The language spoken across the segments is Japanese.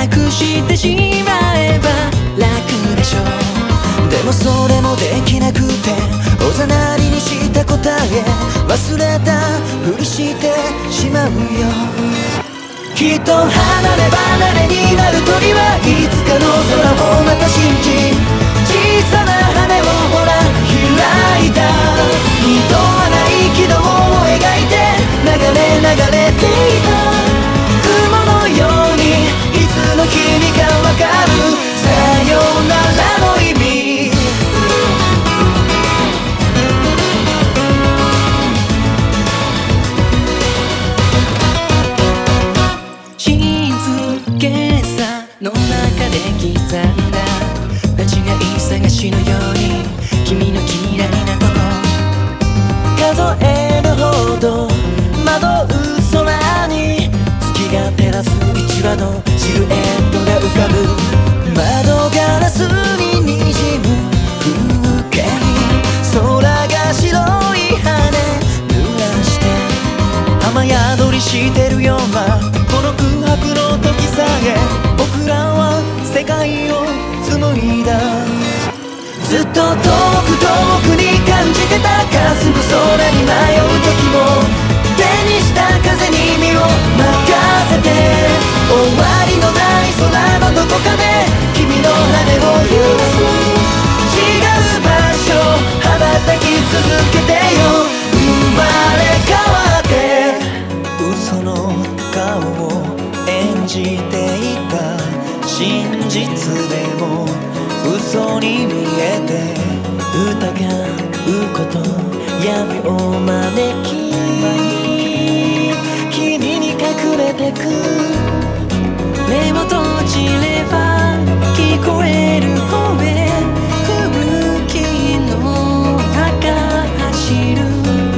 なくしてしまえば楽でしょ。うでもそれもできなくておざなりにした答え忘れたふりしてしまうよきっと離れ離れになる鳥はいつかの空をまた信じ違い探しのように君の嫌いなとこ数えるほど遠く遠くに感じてた霞む空に迷う時も手にした風に身を任せて終わりのない空のどこかで君の羽を揺らす違う場所羽ばたき続けてよ生まれ変わって嘘の顔を演じていた真実でも嘘に見えて疑うこと闇を招き君に隠れてく目を閉じれば聞こえる声吹雪の中走る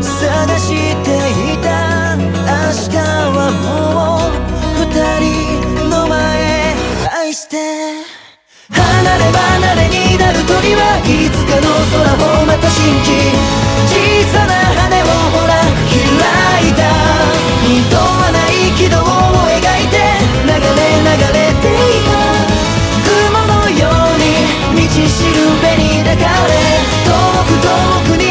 探していた明日はもう二人の前愛して離れ離れにる鳥はいつかの空をまた信じ小さな羽をほら開いた二度はない軌道を描いて流れ流れていた雲のように道しるべに抱かれ遠く遠くに